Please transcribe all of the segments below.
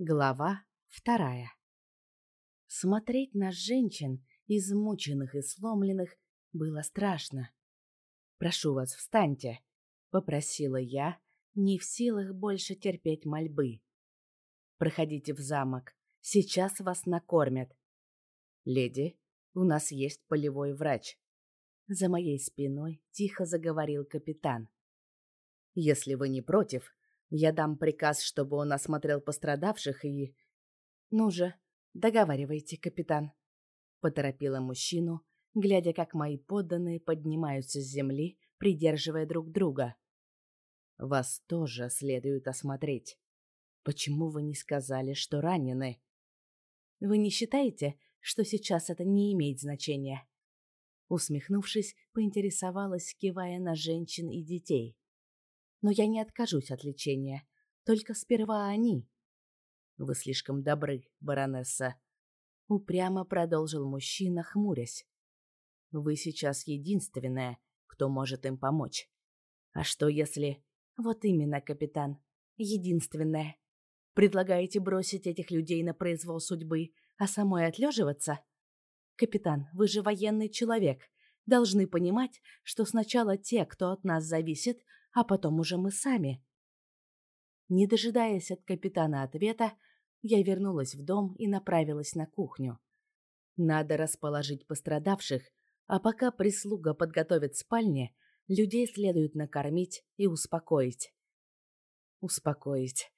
Глава вторая. Смотреть на женщин, измученных и сломленных, было страшно. «Прошу вас, встаньте», — попросила я, не в силах больше терпеть мольбы. «Проходите в замок, сейчас вас накормят». «Леди, у нас есть полевой врач». За моей спиной тихо заговорил капитан. «Если вы не против, я дам приказ, чтобы он осмотрел пострадавших и... Ну же, договаривайте, капитан. Поторопила мужчину, глядя, как мои подданные поднимаются с земли, придерживая друг друга. Вас тоже следует осмотреть. Почему вы не сказали, что ранены? Вы не считаете, что сейчас это не имеет значения? Усмехнувшись, поинтересовалась, кивая на женщин и детей но я не откажусь от лечения. Только сперва они. Вы слишком добры, баронесса. Упрямо продолжил мужчина, хмурясь. Вы сейчас единственная, кто может им помочь. А что если... Вот именно, капитан. Единственная. Предлагаете бросить этих людей на произвол судьбы, а самой отлеживаться? Капитан, вы же военный человек. Должны понимать, что сначала те, кто от нас зависит, а потом уже мы сами. Не дожидаясь от капитана ответа, я вернулась в дом и направилась на кухню. Надо расположить пострадавших, а пока прислуга подготовит спальни, людей следует накормить и успокоить. Успокоить.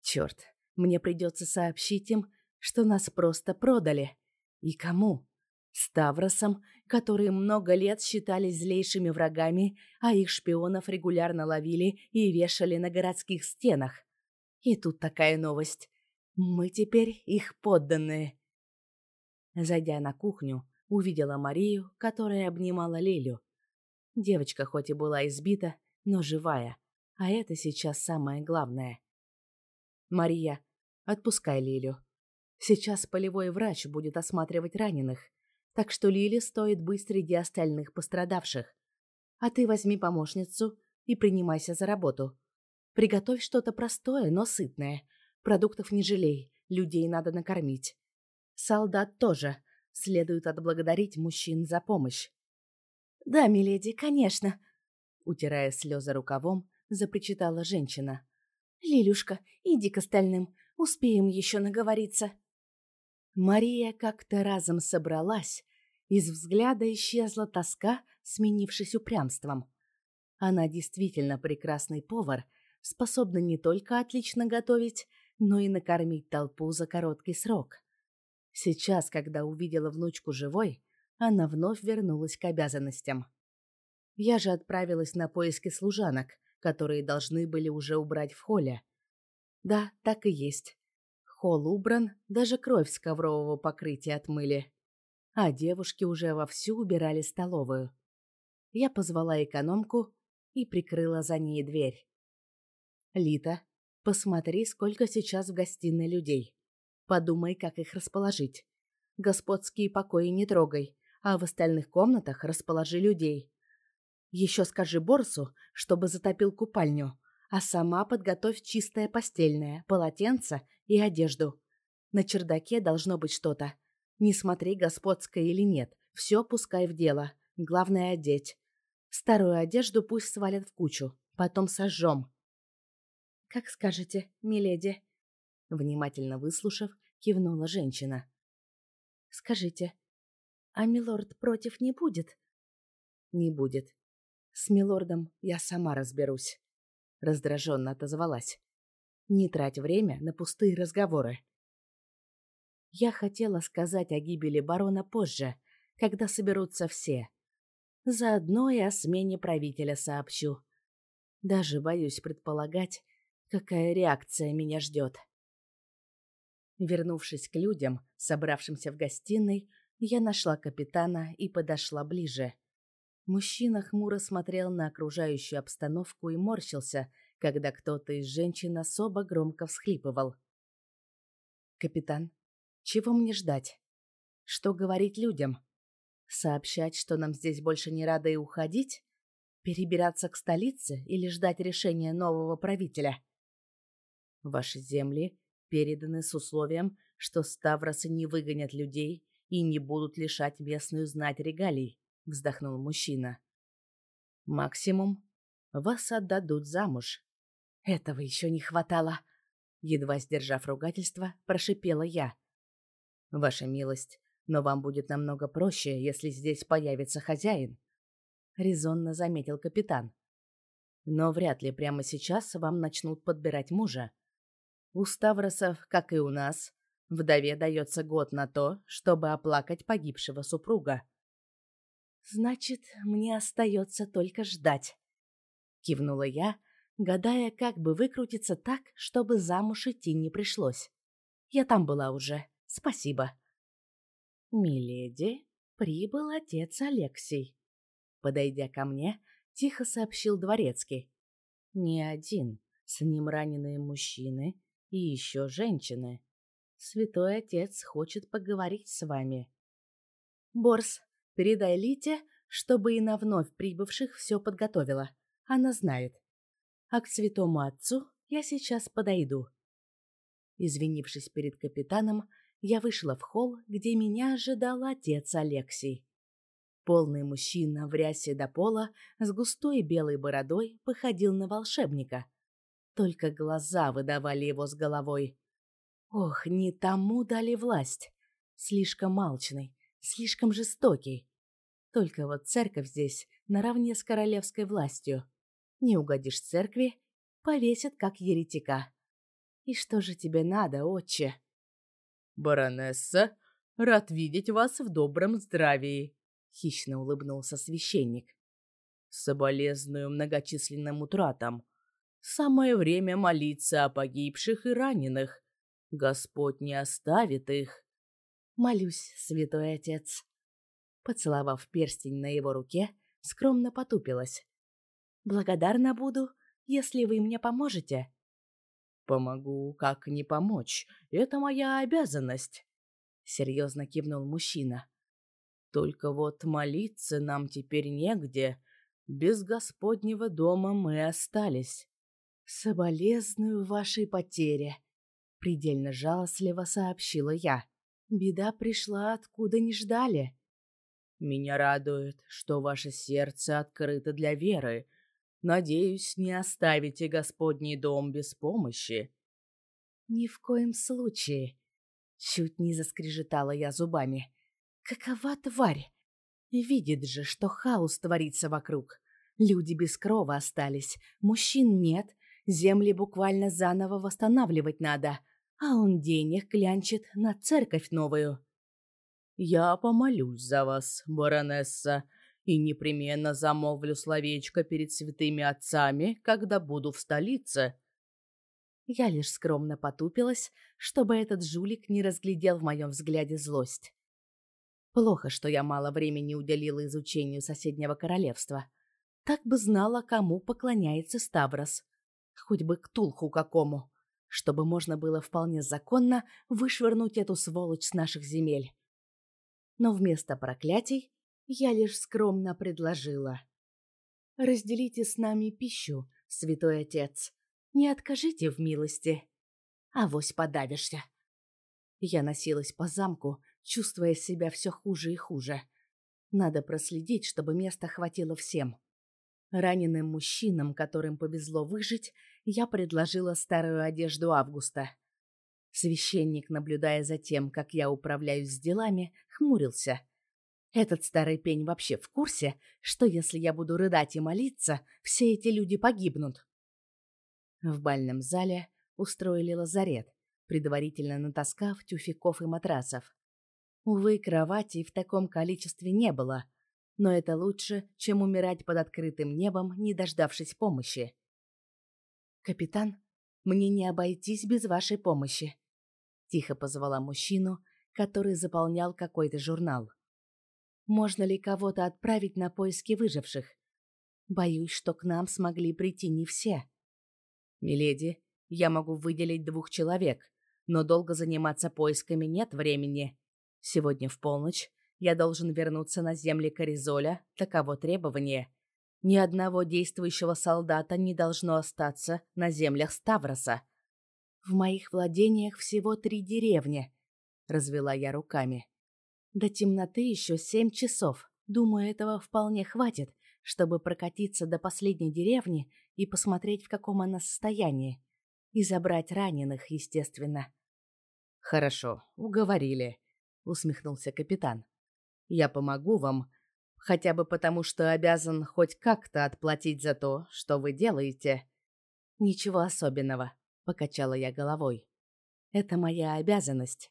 Черт, мне придется сообщить им, что нас просто продали. И кому? Ставросом, которые много лет считались злейшими врагами, а их шпионов регулярно ловили и вешали на городских стенах. И тут такая новость. Мы теперь их подданные. Зайдя на кухню, увидела Марию, которая обнимала Лелю. Девочка хоть и была избита, но живая, а это сейчас самое главное. «Мария, отпускай Лилю. Сейчас полевой врач будет осматривать раненых, так что Лили стоит быть среди остальных пострадавших. А ты возьми помощницу и принимайся за работу. Приготовь что-то простое, но сытное. Продуктов не жалей, людей надо накормить. Солдат тоже. Следует отблагодарить мужчин за помощь. «Да, миледи, конечно», — утирая слезы рукавом, запричитала женщина. «Лилюшка, иди к остальным, успеем еще наговориться». Мария как-то разом собралась, из взгляда исчезла тоска, сменившись упрямством. Она действительно прекрасный повар, способна не только отлично готовить, но и накормить толпу за короткий срок. Сейчас, когда увидела внучку живой, она вновь вернулась к обязанностям. Я же отправилась на поиски служанок, которые должны были уже убрать в холле. Да, так и есть. Холл убран, даже кровь с коврового покрытия отмыли. А девушки уже вовсю убирали столовую. Я позвала экономку и прикрыла за ней дверь. «Лита, посмотри, сколько сейчас в гостиной людей. Подумай, как их расположить. Господские покои не трогай, а в остальных комнатах расположи людей. Еще скажи Борсу, чтобы затопил купальню, а сама подготовь чистое постельное, полотенце и одежду. На чердаке должно быть что-то. Не смотри, господское или нет, все пускай в дело. Главное — одеть. Старую одежду пусть свалят в кучу, потом сожжем. «Как скажете, миледи», — внимательно выслушав, кивнула женщина. «Скажите, а милорд против не будет?» «Не будет. С милордом я сама разберусь» раздраженно отозвалась. Не трать время на пустые разговоры. Я хотела сказать о гибели барона позже, когда соберутся все. Заодно и о смене правителя сообщу. Даже боюсь предполагать, какая реакция меня ждет. Вернувшись к людям, собравшимся в гостиной, я нашла капитана и подошла ближе. Мужчина хмуро смотрел на окружающую обстановку и морщился, когда кто-то из женщин особо громко всхлипывал. «Капитан, чего мне ждать? Что говорить людям? Сообщать, что нам здесь больше не рады и уходить? Перебираться к столице или ждать решения нового правителя?» «Ваши земли переданы с условием, что Ставросы не выгонят людей и не будут лишать местную знать регалий, вздохнул мужчина. Максимум вас отдадут замуж. Этого еще не хватало, едва сдержав ругательство, прошипела я. Ваша милость, но вам будет намного проще, если здесь появится хозяин, резонно заметил капитан. Но вряд ли прямо сейчас вам начнут подбирать мужа. У Ставросов, как и у нас, вдове дается год на то, чтобы оплакать погибшего супруга. Значит, мне остается только ждать, кивнула я, гадая, как бы выкрутиться так, чтобы замуж идти не пришлось. Я там была уже. Спасибо. Миледи, прибыл отец Алексей. Подойдя ко мне, тихо сообщил дворецкий. Не один, с ним раненые мужчины и еще женщины. Святой отец хочет поговорить с вами. Борс, передай Лите, чтобы и на вновь прибывших все подготовила. Она знает. А к святому отцу я сейчас подойду. Извинившись перед капитаном, я вышла в холл, где меня ожидал отец Алексей. Полный мужчина в рясе до пола с густой белой бородой походил на волшебника. Только глаза выдавали его с головой. Ох, не тому дали власть. Слишком алчный, слишком жестокий. Только вот церковь здесь наравне с королевской властью. Не угодишь церкви, повесят как еретика. И что же тебе надо, отче? Баронесса, рад видеть вас в добром здравии, хищно улыбнулся священник. Соболезную многочисленным утратам. Самое время молиться о погибших и раненых. Господь не оставит их. Молюсь, святой отец. Поцеловав перстень на его руке, скромно потупилась. Благодарна буду, если вы мне поможете. Помогу, как не помочь. Это моя обязанность, серьезно кивнул мужчина. Только вот молиться нам теперь негде. Без Господнего дома мы остались. Соболезную вашей потере, предельно жалостливо сообщила я. Беда пришла откуда не ждали. Меня радует, что ваше сердце открыто для веры. Надеюсь, не оставите Господний дом без помощи. Ни в коем случае. Чуть не заскрежетала я зубами. Какова тварь? Видит же, что хаос творится вокруг. Люди без крова остались, мужчин нет, земли буквально заново восстанавливать надо, а он денег клянчит на церковь новую. Я помолюсь за вас, баронесса, и непременно замолвлю словечко перед святыми отцами, когда буду в столице. Я лишь скромно потупилась, чтобы этот жулик не разглядел в моем взгляде злость. Плохо, что я мало времени уделила изучению соседнего королевства. Так бы знала, кому поклоняется Ставрос. Хоть бы к Тулху какому. Чтобы можно было вполне законно вышвырнуть эту сволочь с наших земель. Но вместо проклятий я лишь скромно предложила. «Разделите с нами пищу, святой отец. Не откажите в милости. Авось подавишься». Я носилась по замку, чувствуя себя все хуже и хуже. Надо проследить, чтобы места хватило всем. Раненым мужчинам, которым повезло выжить, я предложила старую одежду Августа. Священник, наблюдая за тем, как я управляюсь с делами, хмурился. Этот старый пень вообще в курсе, что если я буду рыдать и молиться, все эти люди погибнут. В бальном зале устроили лазарет, предварительно натаскав тюфяков и матрасов. Увы, кроватей в таком количестве не было, но это лучше, чем умирать под открытым небом, не дождавшись помощи. «Капитан, мне не обойтись без вашей помощи», — тихо позвала мужчину, который заполнял какой-то журнал. «Можно ли кого-то отправить на поиски выживших? Боюсь, что к нам смогли прийти не все». «Миледи, я могу выделить двух человек, но долго заниматься поисками нет времени», Сегодня в полночь я должен вернуться на земли Коризоля, таково требование. Ни одного действующего солдата не должно остаться на землях Ставроса. В моих владениях всего три деревни, развела я руками. До темноты еще семь часов. Думаю, этого вполне хватит, чтобы прокатиться до последней деревни и посмотреть, в каком она состоянии. И забрать раненых, естественно. Хорошо, уговорили, усмехнулся капитан. Я помогу вам, хотя бы потому, что обязан хоть как-то отплатить за то, что вы делаете. Ничего особенного, покачала я головой. Это моя обязанность.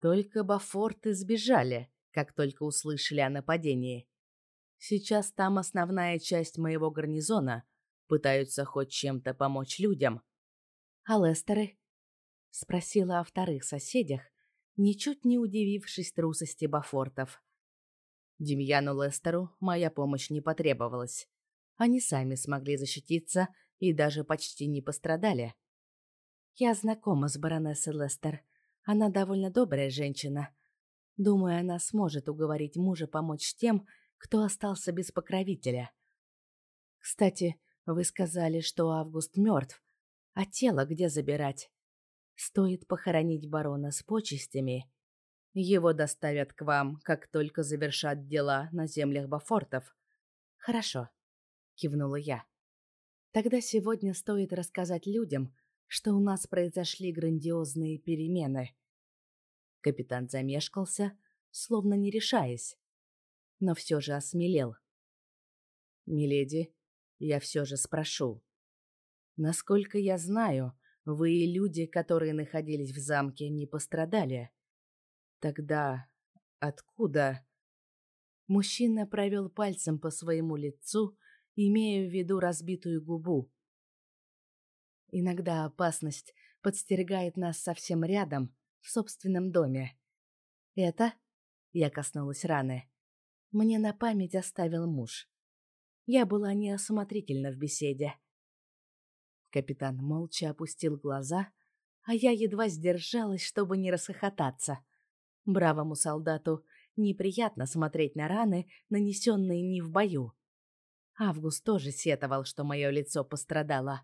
Только Бафорты сбежали, как только услышали о нападении. Сейчас там основная часть моего гарнизона пытаются хоть чем-то помочь людям. А Лестеры? Спросила о вторых соседях, ничуть не удивившись трусости Бафортов. Демьяну Лестеру моя помощь не потребовалась. Они сами смогли защититься и даже почти не пострадали. Я знакома с баронессой Лестер. Она довольно добрая женщина. Думаю, она сможет уговорить мужа помочь тем, кто остался без покровителя. Кстати, вы сказали, что Август мертв. А тело где забирать? Стоит похоронить барона с почестями. Его доставят к вам, как только завершат дела на землях Бафортов. Хорошо, кивнула я. Тогда сегодня стоит рассказать людям, что у нас произошли грандиозные перемены. Капитан замешкался, словно не решаясь, но все же осмелел. «Миледи, я все же спрошу. Насколько я знаю, вы и люди, которые находились в замке, не пострадали. Тогда откуда?» Мужчина провел пальцем по своему лицу, имея в виду разбитую губу. Иногда опасность подстерегает нас совсем рядом, в собственном доме. Это, я коснулась раны, мне на память оставил муж. Я была неосмотрительна в беседе. Капитан молча опустил глаза, а я едва сдержалась, чтобы не расхохотаться. Бравому солдату неприятно смотреть на раны, нанесенные не в бою. Август тоже сетовал, что мое лицо пострадало.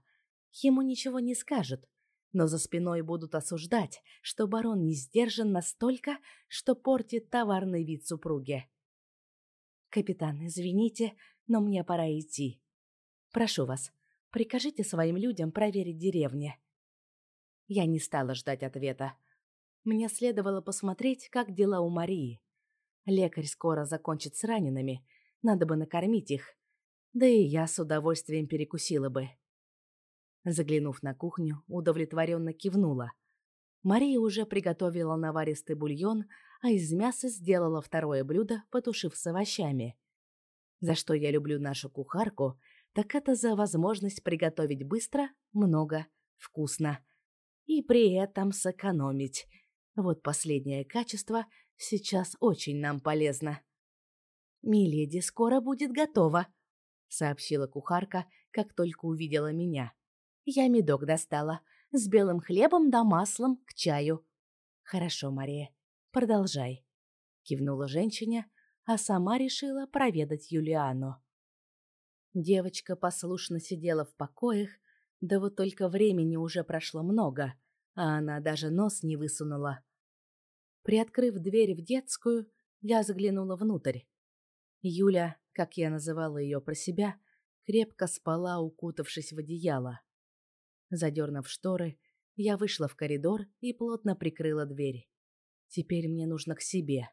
Ему ничего не скажут, но за спиной будут осуждать, что барон не сдержан настолько, что портит товарный вид супруги. «Капитан, извините, но мне пора идти. Прошу вас, прикажите своим людям проверить деревни». Я не стала ждать ответа. Мне следовало посмотреть, как дела у Марии. Лекарь скоро закончит с ранеными, надо бы накормить их. Да и я с удовольствием перекусила бы. Заглянув на кухню, удовлетворенно кивнула. Мария уже приготовила наваристый бульон, а из мяса сделала второе блюдо, потушив с овощами. За что я люблю нашу кухарку, так это за возможность приготовить быстро, много, вкусно. И при этом сэкономить. Вот последнее качество сейчас очень нам полезно. «Миледи скоро будет готова», — сообщила кухарка, как только увидела меня. Я медок достала. С белым хлебом да маслом к чаю. Хорошо, Мария. Продолжай. Кивнула женщине, а сама решила проведать Юлиану. Девочка послушно сидела в покоях, да вот только времени уже прошло много, а она даже нос не высунула. Приоткрыв дверь в детскую, я заглянула внутрь. Юля, как я называла ее про себя, крепко спала, укутавшись в одеяло. Задернув шторы, я вышла в коридор и плотно прикрыла дверь. Теперь мне нужно к себе.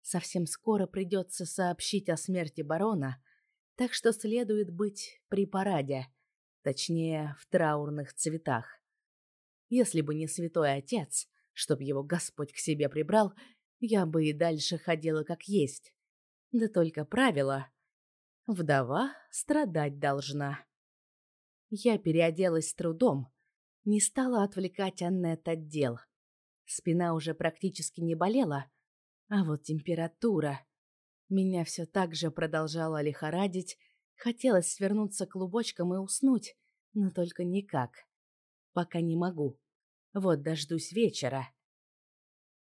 Совсем скоро придется сообщить о смерти барона, так что следует быть при параде, точнее, в траурных цветах. Если бы не святой отец, чтоб его Господь к себе прибрал, я бы и дальше ходила как есть. Да только правило — вдова страдать должна. Я переоделась с трудом, не стала отвлекать Аннет от дел. Спина уже практически не болела, а вот температура... Меня все так же продолжала лихорадить, хотелось свернуться клубочком и уснуть, но только никак. Пока не могу. Вот дождусь вечера.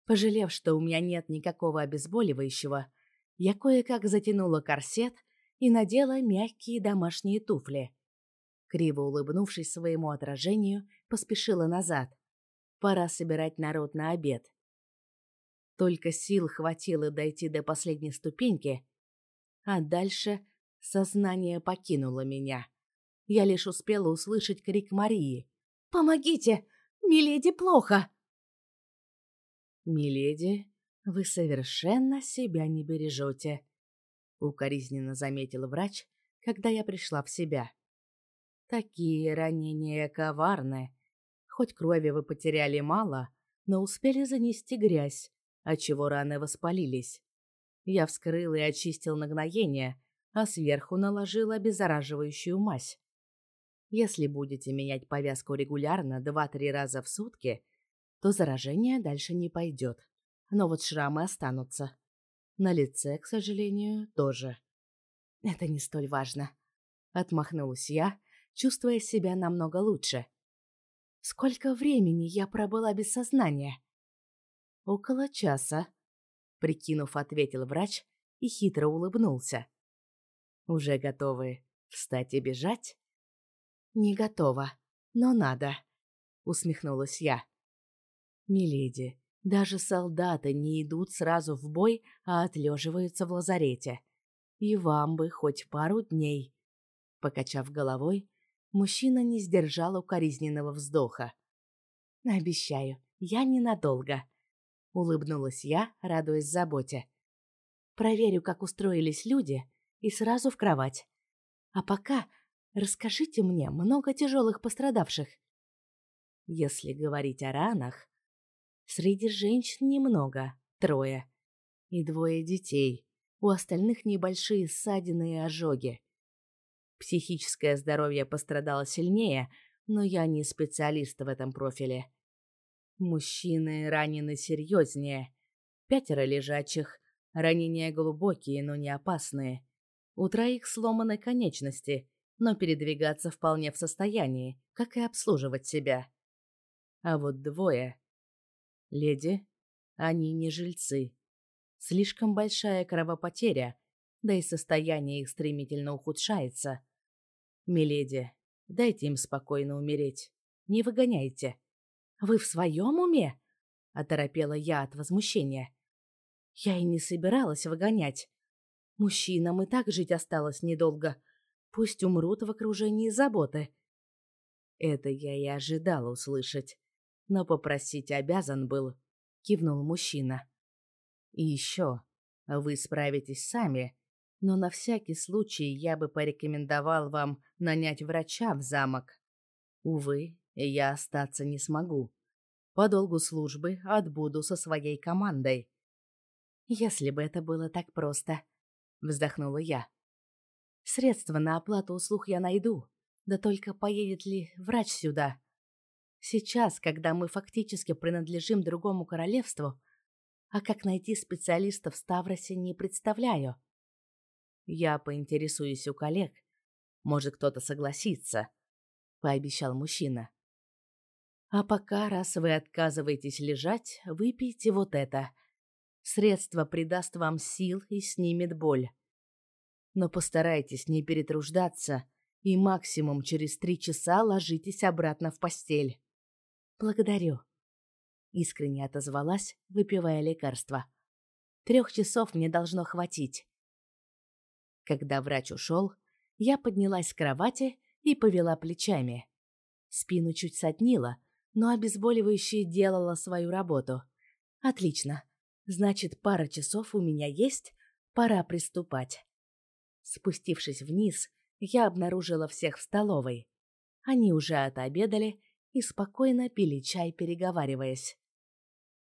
Пожалев, что у меня нет никакого обезболивающего, я кое-как затянула корсет и надела мягкие домашние туфли. Криво улыбнувшись своему отражению, поспешила назад. Пора собирать народ на обед. Только сил хватило дойти до последней ступеньки, а дальше сознание покинуло меня. Я лишь успела услышать крик Марии. «Помогите! Миледи плохо!» «Миледи, вы совершенно себя не бережете», — укоризненно заметил врач, когда я пришла в себя. «Такие ранения коварны. Хоть крови вы потеряли мало, но успели занести грязь, отчего раны воспалились. Я вскрыл и очистил нагноение, а сверху наложил обеззараживающую мазь. Если будете менять повязку регулярно два-три раза в сутки, то заражение дальше не пойдет. Но вот шрамы останутся. На лице, к сожалению, тоже. Это не столь важно. Отмахнулась я, чувствуя себя намного лучше. Сколько времени я пробыла без сознания? Около часа, прикинув, ответил врач и хитро улыбнулся. Уже готовы встать и бежать? Не готова, но надо, усмехнулась я. Миледи, даже солдаты не идут сразу в бой, а отлеживаются в лазарете. И вам бы хоть пару дней. Покачав головой, мужчина не сдержал укоризненного вздоха. Обещаю, я ненадолго, улыбнулась я, радуясь заботе. Проверю, как устроились люди, и сразу в кровать. А пока Расскажите мне много тяжелых пострадавших. Если говорить о ранах, среди женщин немного, трое. И двое детей. У остальных небольшие ссадины и ожоги. Психическое здоровье пострадало сильнее, но я не специалист в этом профиле. Мужчины ранены серьезнее. Пятеро лежачих. Ранения глубокие, но не опасные. У троих сломаны конечности, но передвигаться вполне в состоянии, как и обслуживать себя. А вот двое... Леди, они не жильцы. Слишком большая кровопотеря, да и состояние их стремительно ухудшается. Миледи, дайте им спокойно умереть. Не выгоняйте. Вы в своем уме? Оторопела я от возмущения. Я и не собиралась выгонять. Мужчинам и так жить осталось недолго — Пусть умрут в окружении заботы. Это я и ожидал услышать, но попросить обязан был, кивнул мужчина. И еще, вы справитесь сами, но на всякий случай я бы порекомендовал вам нанять врача в замок. Увы, я остаться не смогу. По долгу службы отбуду со своей командой. Если бы это было так просто, вздохнула я. Средства на оплату услуг я найду. Да только поедет ли врач сюда? Сейчас, когда мы фактически принадлежим другому королевству, а как найти специалиста в Ставросе, не представляю. Я поинтересуюсь у коллег. Может, кто-то согласится, пообещал мужчина. А пока, раз вы отказываетесь лежать, выпейте вот это. Средство придаст вам сил и снимет боль но постарайтесь не перетруждаться и максимум через три часа ложитесь обратно в постель. Благодарю. Искренне отозвалась, выпивая лекарство. Трех часов мне должно хватить. Когда врач ушел, я поднялась с кровати и повела плечами. Спину чуть сотнило, но обезболивающее делало свою работу. Отлично. Значит, пара часов у меня есть, пора приступать. Спустившись вниз, я обнаружила всех в столовой. Они уже отобедали и спокойно пили чай, переговариваясь.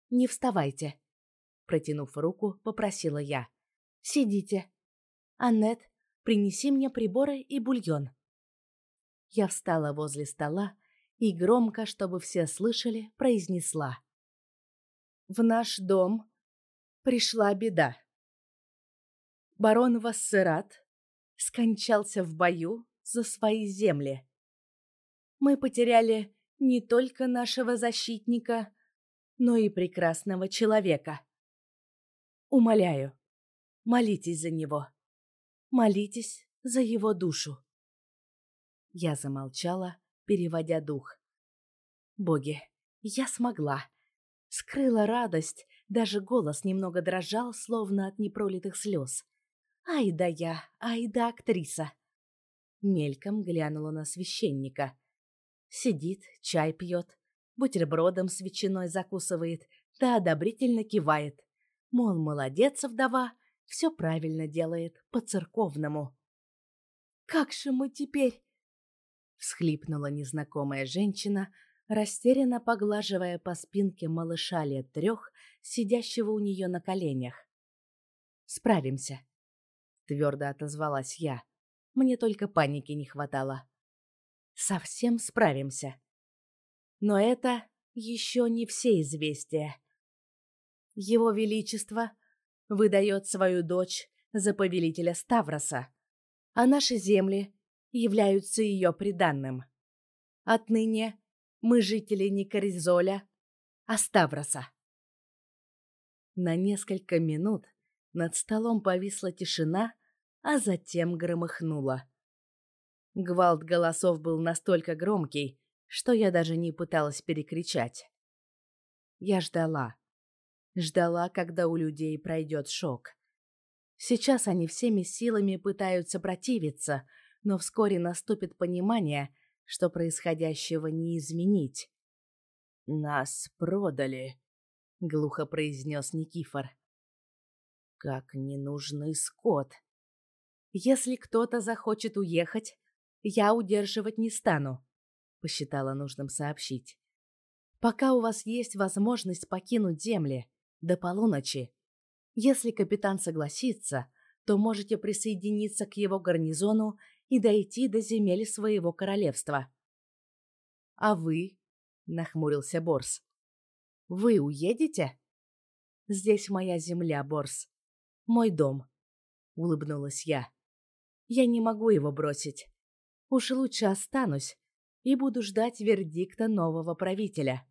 «Не вставайте», — протянув руку, попросила я. «Сидите. Аннет, принеси мне приборы и бульон». Я встала возле стола и громко, чтобы все слышали, произнесла. «В наш дом пришла беда» барон Вассерат скончался в бою за свои земли. Мы потеряли не только нашего защитника, но и прекрасного человека. Умоляю, молитесь за него. Молитесь за его душу. Я замолчала, переводя дух. Боги, я смогла. Скрыла радость, даже голос немного дрожал, словно от непролитых слез. Ай да я, ай да актриса. Мельком глянула на священника. Сидит, чай пьет, бутербродом с ветчиной закусывает, да одобрительно кивает. Мол, молодец, вдова, все правильно делает, по-церковному. «Как же мы теперь?» всхлипнула незнакомая женщина, растерянно поглаживая по спинке малыша лет трех, сидящего у нее на коленях. «Справимся», — твердо отозвалась я. Мне только паники не хватало. «Совсем справимся». Но это еще не все известия. Его Величество выдает свою дочь за повелителя Ставроса, а наши земли являются ее приданным. Отныне мы жители не Коризоля, а Ставроса. На несколько минут над столом повисла тишина, а затем громыхнуло. Гвалт голосов был настолько громкий, что я даже не пыталась перекричать. Я ждала. Ждала, когда у людей пройдет шок. Сейчас они всеми силами пытаются противиться, но вскоре наступит понимание, что происходящего не изменить. «Нас продали», — глухо произнес Никифор. «Как ненужный скот. Если кто-то захочет уехать, я удерживать не стану», — посчитала нужным сообщить. «Пока у вас есть возможность покинуть земли, до полуночи. Если капитан согласится, то можете присоединиться к его гарнизону и дойти до земель своего королевства. А вы, нахмурился Борс. Вы уедете? Здесь моя земля, Борс. Мой дом, улыбнулась я. Я не могу его бросить. Уж лучше останусь и буду ждать вердикта нового правителя.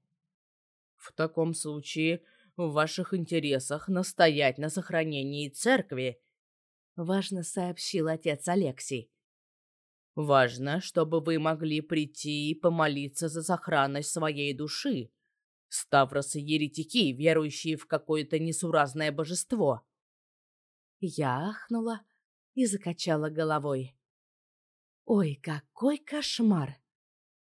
В таком случае в ваших интересах настоять на сохранении церкви, важно сообщил отец Алексей. Важно, чтобы вы могли прийти и помолиться за сохранность своей души. Ставросы еретики, верующие в какое-то несуразное божество. Я ахнула и закачала головой. Ой, какой кошмар!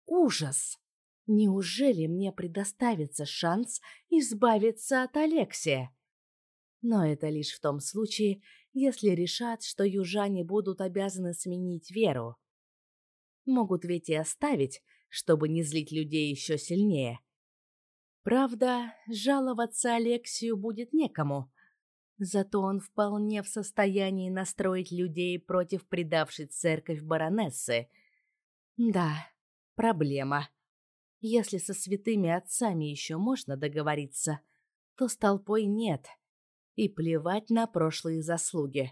Ужас! Неужели мне предоставится шанс избавиться от Алексия? Но это лишь в том случае, если решат, что южане будут обязаны сменить веру. Могут ведь и оставить, чтобы не злить людей еще сильнее. Правда, жаловаться Алексию будет некому. Зато он вполне в состоянии настроить людей против предавшей церковь баронессы. Да, проблема. Если со святыми отцами еще можно договориться, то с толпой нет. И плевать на прошлые заслуги.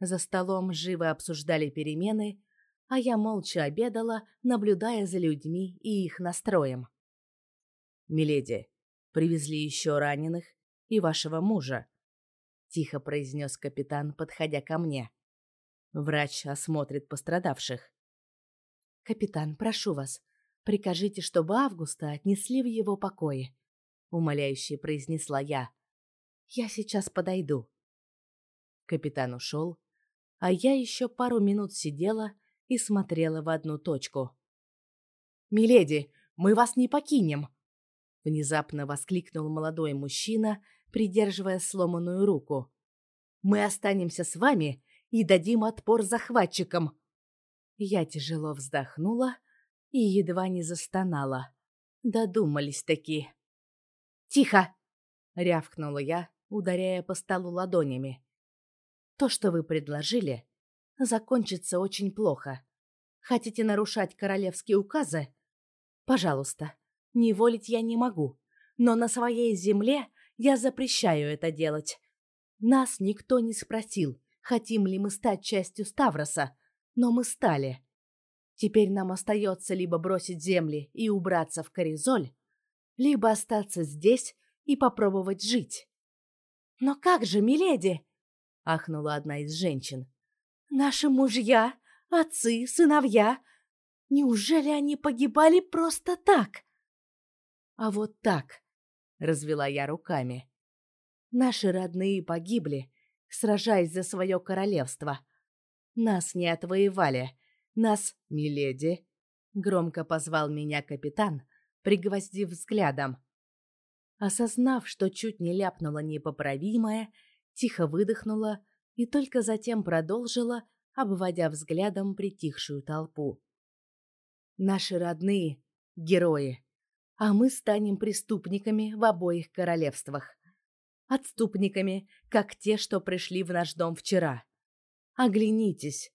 За столом живо обсуждали перемены, а я молча обедала, наблюдая за людьми и их настроем. «Миледи, привезли еще раненых и вашего мужа», — тихо произнес капитан, подходя ко мне. «Врач осмотрит пострадавших». «Капитан, прошу вас, прикажите, чтобы Августа отнесли в его покое», — умоляюще произнесла я. «Я сейчас подойду». Капитан ушел, а я еще пару минут сидела, — и смотрела в одну точку. «Миледи, мы вас не покинем!» Внезапно воскликнул молодой мужчина, придерживая сломанную руку. «Мы останемся с вами и дадим отпор захватчикам!» Я тяжело вздохнула и едва не застонала. Додумались таки. «Тихо!» — рявкнула я, ударяя по столу ладонями. «То, что вы предложили, закончится очень плохо. Хотите нарушать королевские указы? Пожалуйста, не волить я не могу, но на своей земле я запрещаю это делать. Нас никто не спросил, хотим ли мы стать частью Ставроса, но мы стали. Теперь нам остается либо бросить земли и убраться в Коризоль, либо остаться здесь и попробовать жить. «Но как же, миледи?» — ахнула одна из женщин. Наши мужья, отцы, сыновья. Неужели они погибали просто так? А вот так, развела я руками. Наши родные погибли, сражаясь за свое королевство. Нас не отвоевали, нас, миледи, громко позвал меня капитан, пригвоздив взглядом. Осознав, что чуть не ляпнула непоправимое, тихо выдохнула и только затем продолжила, обводя взглядом притихшую толпу. Наши родные — герои, а мы станем преступниками в обоих королевствах. Отступниками, как те, что пришли в наш дом вчера. Оглянитесь.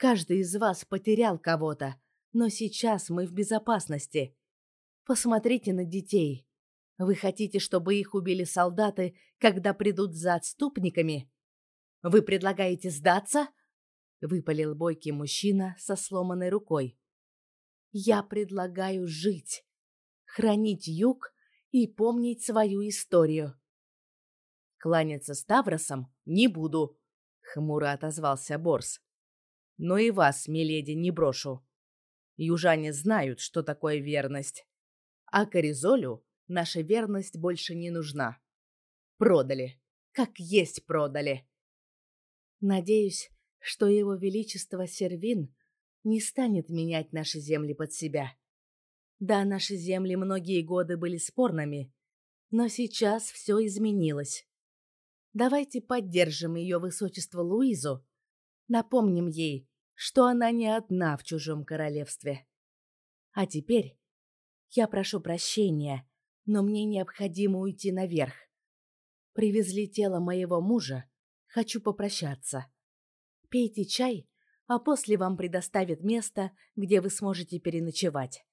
Каждый из вас потерял кого-то, но сейчас мы в безопасности. Посмотрите на детей. Вы хотите, чтобы их убили солдаты, когда придут за отступниками? Вы предлагаете сдаться? выпалил бойкий мужчина со сломанной рукой. Я предлагаю жить, хранить юг и помнить свою историю. Кланяться Ставросом не буду, хмуро отозвался Борс. Но и вас, миледи, не брошу. Южане знают, что такое верность. А Коризолю наша верность больше не нужна. Продали. Как есть продали. Надеюсь, что его величество Сервин не станет менять наши земли под себя. Да, наши земли многие годы были спорными, но сейчас все изменилось. Давайте поддержим ее высочество Луизу, напомним ей, что она не одна в чужом королевстве. А теперь я прошу прощения, но мне необходимо уйти наверх. Привезли тело моего мужа, хочу попрощаться. Пейте чай, а после вам предоставят место, где вы сможете переночевать.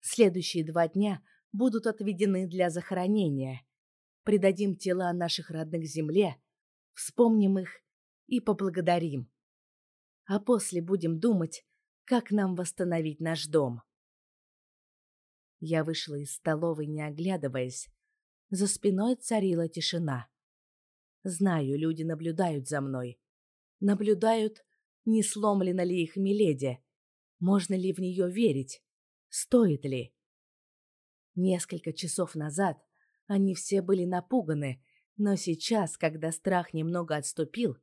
Следующие два дня будут отведены для захоронения. Придадим тела наших родных земле, вспомним их и поблагодарим. А после будем думать, как нам восстановить наш дом. Я вышла из столовой, не оглядываясь. За спиной царила тишина. Знаю, люди наблюдают за мной наблюдают, не сломлена ли их Миледи, можно ли в нее верить, стоит ли. Несколько часов назад они все были напуганы, но сейчас, когда страх немного отступил,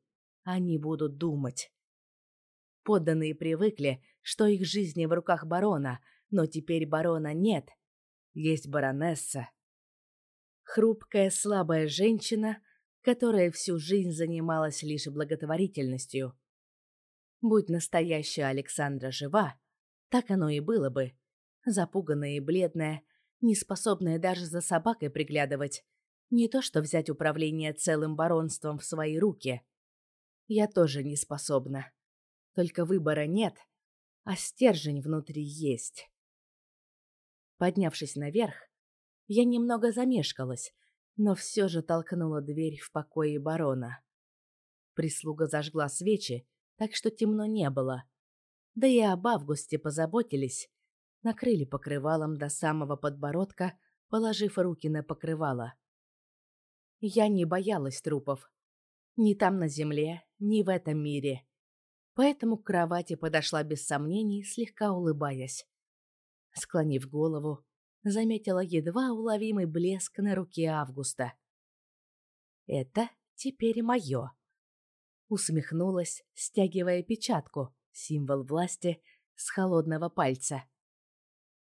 они будут думать. Подданные привыкли, что их жизни в руках барона, но теперь барона нет. Есть баронесса. Хрупкая, слабая женщина, которая всю жизнь занималась лишь благотворительностью. Будь настоящая Александра жива, так оно и было бы. Запуганная и бледная, неспособная даже за собакой приглядывать. Не то что взять управление целым баронством в свои руки. Я тоже не способна. Только выбора нет, а стержень внутри есть. Поднявшись наверх, я немного замешкалась, но все же толкнула дверь в покое барона. Прислуга зажгла свечи, так что темно не было. Да и об августе позаботились, накрыли покрывалом до самого подбородка, положив руки на покрывало. Я не боялась трупов. Ни там на земле, ни в этом мире. Поэтому к кровати подошла без сомнений, слегка улыбаясь. Склонив голову, заметила едва уловимый блеск на руке Августа. «Это теперь мое», — усмехнулась, стягивая печатку, символ власти, с холодного пальца.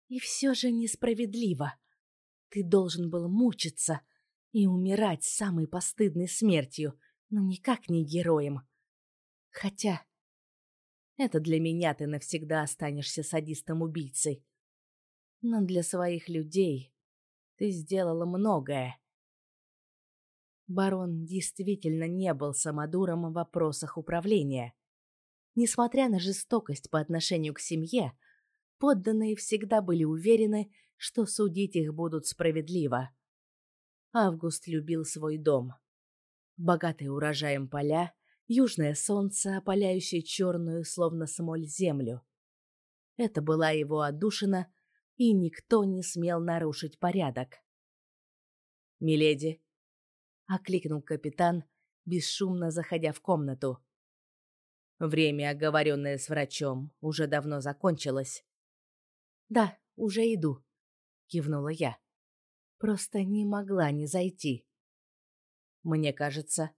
«И все же несправедливо. Ты должен был мучиться и умирать самой постыдной смертью, но никак не героем. Хотя это для меня ты навсегда останешься садистом-убийцей, но для своих людей ты сделала многое. Барон действительно не был самодуром в вопросах управления. Несмотря на жестокость по отношению к семье, подданные всегда были уверены, что судить их будут справедливо. Август любил свой дом. Богатые урожаем поля, южное солнце, опаляющее черную, словно смоль, землю. Это была его отдушина, и никто не смел нарушить порядок. «Миледи!» — окликнул капитан, бесшумно заходя в комнату. Время, оговоренное с врачом, уже давно закончилось. «Да, уже иду», — кивнула я. «Просто не могла не зайти». «Мне кажется,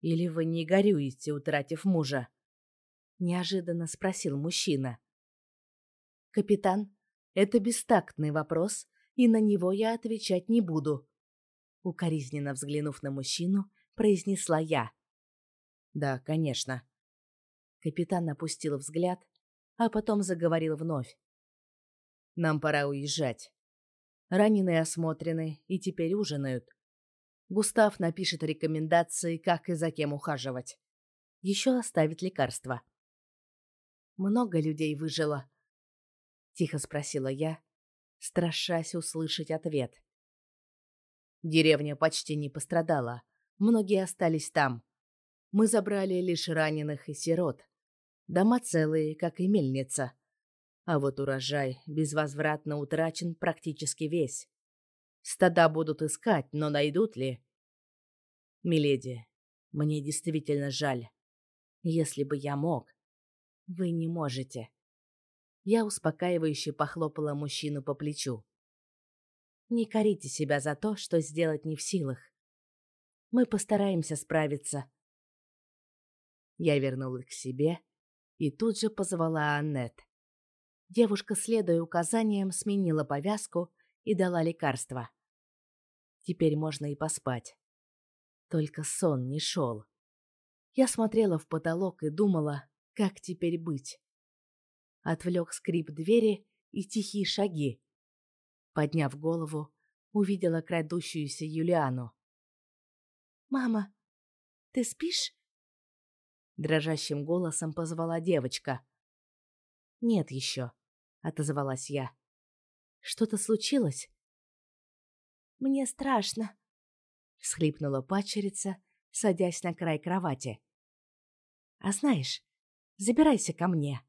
или вы не горюете, утратив мужа?» — неожиданно спросил мужчина. «Капитан, это бестактный вопрос, и на него я отвечать не буду», — укоризненно взглянув на мужчину, произнесла я. «Да, конечно», Капитан опустил взгляд, а потом заговорил вновь. «Нам пора уезжать. Раненые осмотрены и теперь ужинают. Густав напишет рекомендации, как и за кем ухаживать. Еще оставит лекарства». «Много людей выжило?» — тихо спросила я, страшась услышать ответ. Деревня почти не пострадала. Многие остались там. Мы забрали лишь раненых и сирот. Дома целые, как и мельница. А вот урожай безвозвратно утрачен практически весь. Стада будут искать, но найдут ли? Миледи, мне действительно жаль. Если бы я мог. Вы не можете. Я успокаивающе похлопала мужчину по плечу. Не корите себя за то, что сделать не в силах. Мы постараемся справиться. Я вернулась к себе и тут же позвала Аннет. Девушка, следуя указаниям, сменила повязку и дала лекарство. Теперь можно и поспать. Только сон не шел. Я смотрела в потолок и думала, как теперь быть. Отвлек скрип двери и тихие шаги. Подняв голову, увидела крадущуюся Юлиану. «Мама, ты спишь?» дрожащим голосом позвала девочка. Нет еще, отозвалась я. Что-то случилось? Мне страшно, всхлипнула пачерица, садясь на край кровати. А знаешь, забирайся ко мне.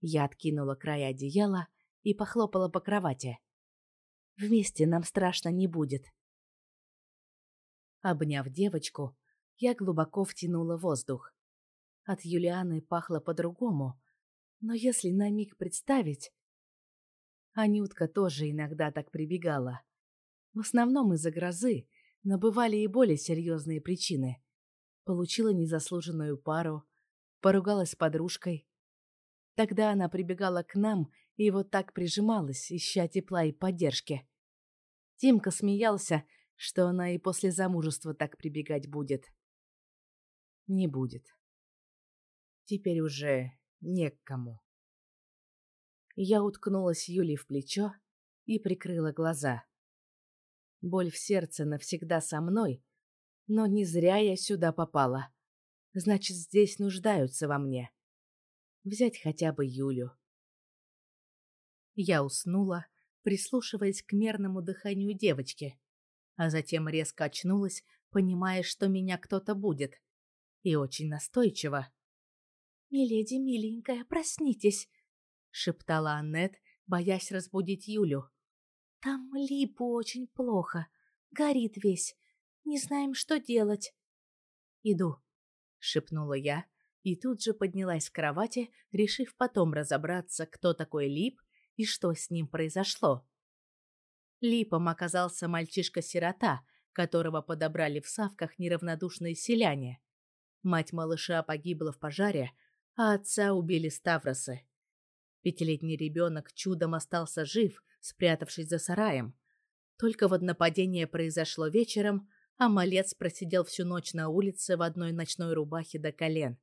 Я откинула край одеяла и похлопала по кровати. Вместе нам страшно не будет. Обняв девочку, я глубоко втянула воздух. От Юлианы пахло по-другому. Но если на миг представить... Анютка тоже иногда так прибегала. В основном из-за грозы, но бывали и более серьезные причины. Получила незаслуженную пару, поругалась с подружкой. Тогда она прибегала к нам и вот так прижималась, ища тепла и поддержки. Тимка смеялся, что она и после замужества так прибегать будет. Не будет теперь уже не к кому. Я уткнулась Юлей в плечо и прикрыла глаза. Боль в сердце навсегда со мной, но не зря я сюда попала. Значит, здесь нуждаются во мне. Взять хотя бы Юлю. Я уснула, прислушиваясь к мерному дыханию девочки, а затем резко очнулась, понимая, что меня кто-то будет. И очень настойчиво. «Миледи, миленькая, проснитесь!» — шептала Аннет, боясь разбудить Юлю. «Там липу очень плохо. Горит весь. Не знаем, что делать». «Иду», — шепнула я, и тут же поднялась с кровати, решив потом разобраться, кто такой Лип и что с ним произошло. Липом оказался мальчишка-сирота, которого подобрали в савках неравнодушные селяне. Мать малыша погибла в пожаре, а отца убили Ставросы. Пятилетний ребенок чудом остался жив, спрятавшись за сараем. Только вот нападение произошло вечером, а малец просидел всю ночь на улице в одной ночной рубахе до колен.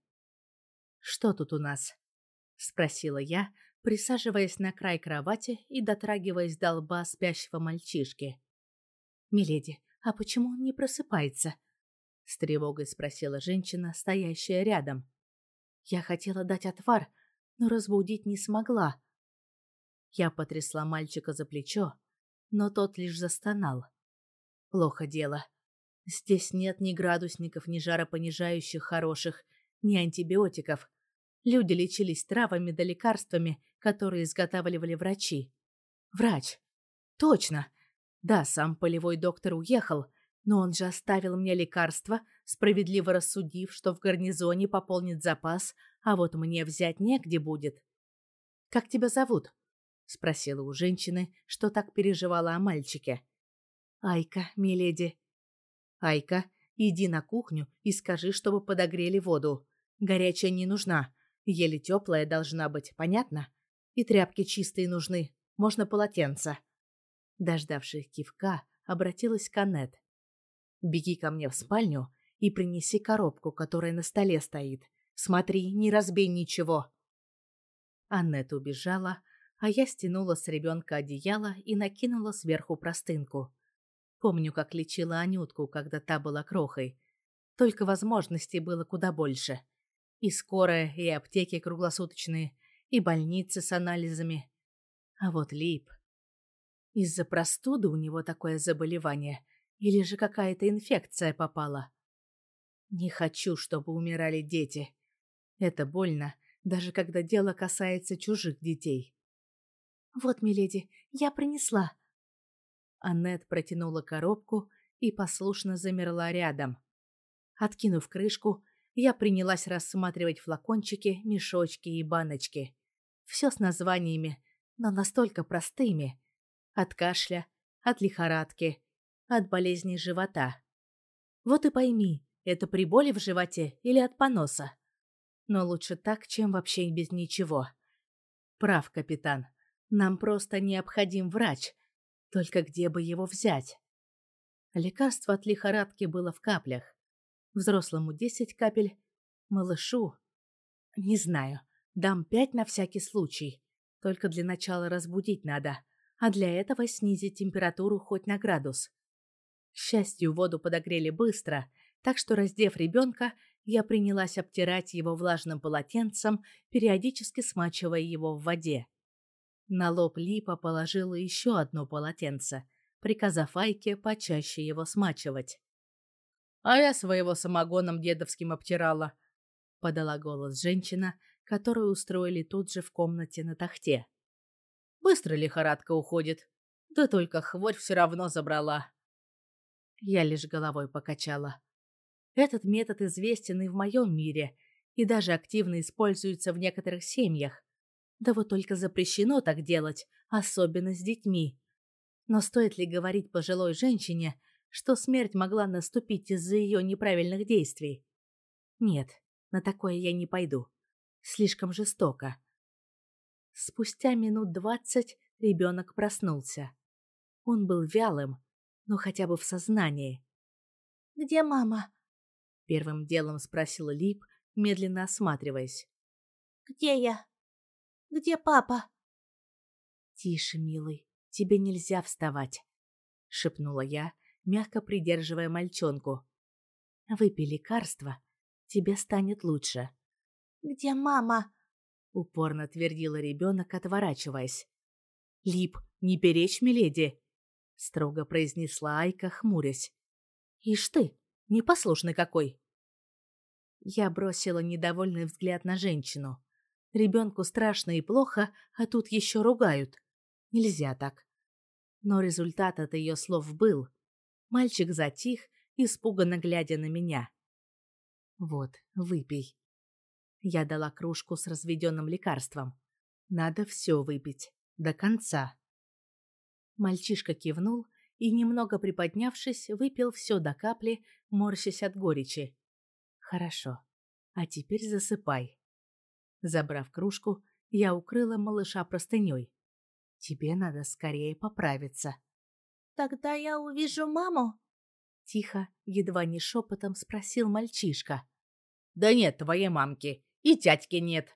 «Что тут у нас?» — спросила я, присаживаясь на край кровати и дотрагиваясь до лба спящего мальчишки. «Миледи, а почему он не просыпается?» — с тревогой спросила женщина, стоящая рядом. Я хотела дать отвар, но разбудить не смогла. Я потрясла мальчика за плечо, но тот лишь застонал. Плохо дело. Здесь нет ни градусников, ни жаропонижающих хороших, ни антибиотиков. Люди лечились травами да лекарствами, которые изготавливали врачи. Врач. Точно. Да, сам полевой доктор уехал, Но он же оставил мне лекарство, справедливо рассудив, что в гарнизоне пополнит запас, а вот мне взять негде будет. «Как тебя зовут?» — спросила у женщины, что так переживала о мальчике. «Айка, миледи». «Айка, иди на кухню и скажи, чтобы подогрели воду. Горячая не нужна, еле теплая должна быть, понятно? И тряпки чистые нужны, можно полотенца». Дождавшись кивка, обратилась к Аннет. Беги ко мне в спальню и принеси коробку, которая на столе стоит. Смотри, не разбей ничего. Аннет убежала, а я стянула с ребенка одеяло и накинула сверху простынку. Помню, как лечила Анютку, когда та была крохой. Только возможностей было куда больше. И скорая, и аптеки круглосуточные, и больницы с анализами. А вот Лип... Из-за простуды у него такое заболевание — или же какая-то инфекция попала? Не хочу, чтобы умирали дети. Это больно, даже когда дело касается чужих детей. Вот, миледи, я принесла. Аннет протянула коробку и послушно замерла рядом. Откинув крышку, я принялась рассматривать флакончики, мешочки и баночки. Все с названиями, но настолько простыми. От кашля, от лихорадки, от болезни живота. Вот и пойми, это при боли в животе или от поноса. Но лучше так, чем вообще без ничего. Прав, капитан. Нам просто необходим врач. Только где бы его взять? Лекарство от лихорадки было в каплях. Взрослому 10 капель, малышу... Не знаю, дам пять на всякий случай. Только для начала разбудить надо, а для этого снизить температуру хоть на градус. К счастью, воду подогрели быстро, так что, раздев ребенка, я принялась обтирать его влажным полотенцем, периодически смачивая его в воде. На лоб Липа положила еще одно полотенце, приказав Айке почаще его смачивать. «А я своего самогоном дедовским обтирала», — подала голос женщина, которую устроили тут же в комнате на тахте. «Быстро лихорадка уходит, да только хворь все равно забрала». Я лишь головой покачала. Этот метод известен и в моем мире, и даже активно используется в некоторых семьях. Да вот только запрещено так делать, особенно с детьми. Но стоит ли говорить пожилой женщине, что смерть могла наступить из-за ее неправильных действий? Нет, на такое я не пойду. Слишком жестоко. Спустя минут двадцать ребенок проснулся. Он был вялым, но хотя бы в сознании. «Где мама?» — первым делом спросила Лип, медленно осматриваясь. «Где я? Где папа?» «Тише, милый, тебе нельзя вставать», — шепнула я, мягко придерживая мальчонку. «Выпей лекарство, тебе станет лучше». «Где мама?» — упорно твердила ребенок, отворачиваясь. «Лип, не перечь, миледи!» строго произнесла Айка, хмурясь. Ишь ты, непослушный какой. Я бросила недовольный взгляд на женщину. Ребенку страшно и плохо, а тут еще ругают. Нельзя так. Но результат от ее слов был. Мальчик затих, испуганно глядя на меня. Вот, выпей. Я дала кружку с разведенным лекарством. Надо все выпить. До конца. Мальчишка кивнул и, немного приподнявшись, выпил все до капли, морщась от горечи. «Хорошо. А теперь засыпай». Забрав кружку, я укрыла малыша простыней. «Тебе надо скорее поправиться». «Тогда я увижу маму?» Тихо, едва не шепотом спросил мальчишка. «Да нет твоей мамки, и тятьки нет!»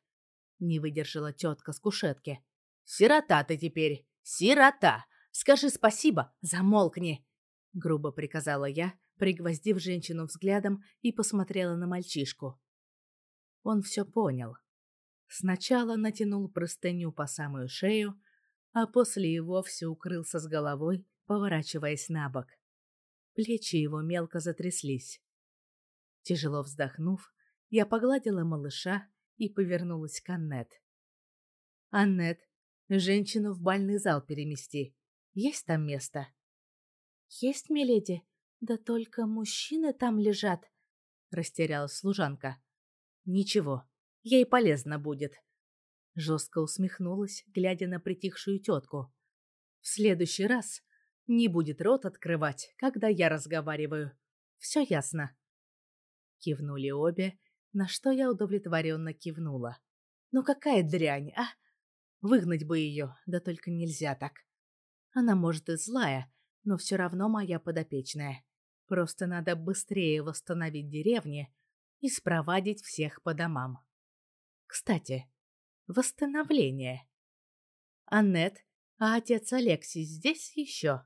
Не выдержала тетка с кушетки. «Сирота ты теперь, сирота! Скажи спасибо, замолкни!» Грубо приказала я, пригвоздив женщину взглядом и посмотрела на мальчишку. Он все понял. Сначала натянул простыню по самую шею, а после и вовсе укрылся с головой, поворачиваясь на бок. Плечи его мелко затряслись. Тяжело вздохнув, я погладила малыша и повернулась к Аннет. «Аннет, женщину в бальный зал перемести. Есть там место? Есть, миледи. Да только мужчины там лежат, растерялась служанка. Ничего, ей полезно будет. Жестко усмехнулась, глядя на притихшую тетку. В следующий раз не будет рот открывать, когда я разговариваю. Все ясно. Кивнули обе, на что я удовлетворенно кивнула. Ну какая дрянь, а? Выгнать бы ее, да только нельзя так. Она, может, и злая, но все равно моя подопечная. Просто надо быстрее восстановить деревни и спровадить всех по домам. Кстати, восстановление. Аннет, а отец Алексий здесь еще?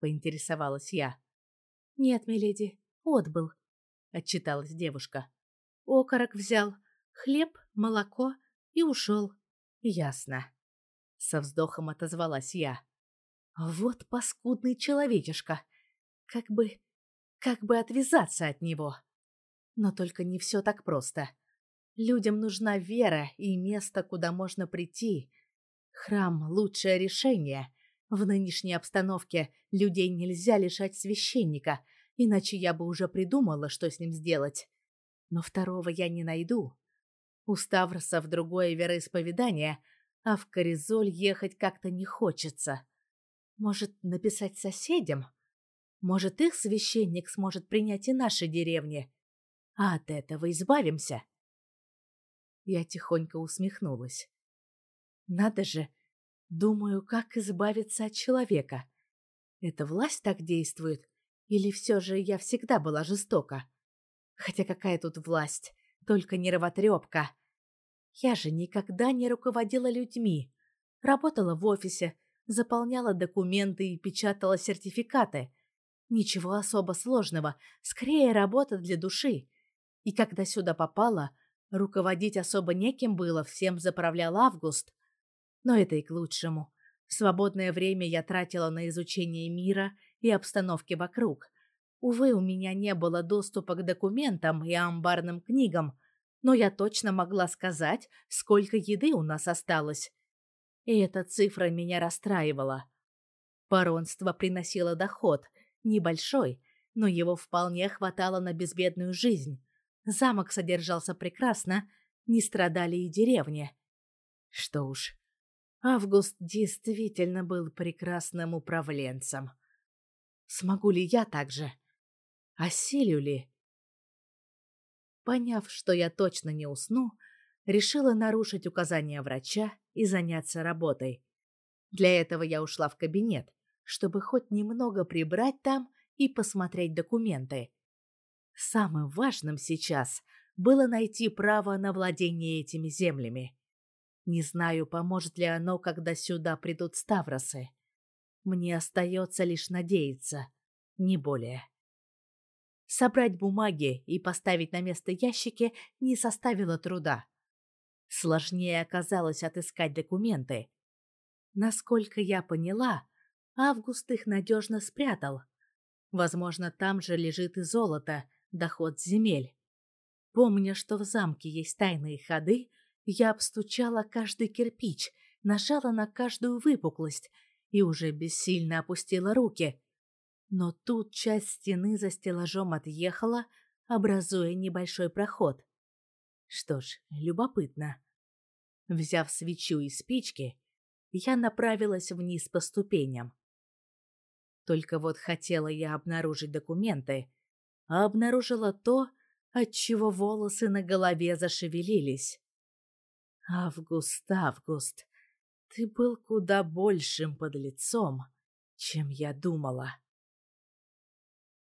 Поинтересовалась я. Нет, миледи, отбыл, отчиталась девушка. Окорок взял, хлеб, молоко и ушел. Ясно. Со вздохом отозвалась я. Вот паскудный человечишка. Как бы... как бы отвязаться от него. Но только не все так просто. Людям нужна вера и место, куда можно прийти. Храм — лучшее решение. В нынешней обстановке людей нельзя лишать священника, иначе я бы уже придумала, что с ним сделать. Но второго я не найду. У Ставроса в другое вероисповедание, а в Коризоль ехать как-то не хочется. Может, написать соседям? Может, их священник сможет принять и наши деревни? А от этого избавимся. Я тихонько усмехнулась. Надо же, думаю, как избавиться от человека. Эта власть так действует? Или все же я всегда была жестока? Хотя какая тут власть? Только нервотрепка. Я же никогда не руководила людьми. Работала в офисе, заполняла документы и печатала сертификаты. Ничего особо сложного, скорее работа для души. И когда сюда попала, руководить особо неким было, всем заправлял Август. Но это и к лучшему. Свободное время я тратила на изучение мира и обстановки вокруг. Увы, у меня не было доступа к документам и амбарным книгам, но я точно могла сказать, сколько еды у нас осталось и эта цифра меня расстраивала. Баронство приносило доход, небольшой, но его вполне хватало на безбедную жизнь. Замок содержался прекрасно, не страдали и деревни. Что уж, Август действительно был прекрасным управленцем. Смогу ли я так же? Осилю ли? Поняв, что я точно не усну, решила нарушить указания врача и заняться работой. Для этого я ушла в кабинет, чтобы хоть немного прибрать там и посмотреть документы. Самым важным сейчас было найти право на владение этими землями. Не знаю, поможет ли оно, когда сюда придут Ставросы. Мне остается лишь надеяться, не более. Собрать бумаги и поставить на место ящики не составило труда. Сложнее оказалось отыскать документы. Насколько я поняла, Август их надежно спрятал. Возможно, там же лежит и золото, доход земель. Помня, что в замке есть тайные ходы, я обстучала каждый кирпич, нажала на каждую выпуклость и уже бессильно опустила руки. Но тут часть стены за стеллажом отъехала, образуя небольшой проход. Что ж, любопытно. Взяв свечу и спички, я направилась вниз по ступеням. Только вот хотела я обнаружить документы, а обнаружила то, от чего волосы на голове зашевелились. Август, Август, ты был куда большим подлецом, чем я думала.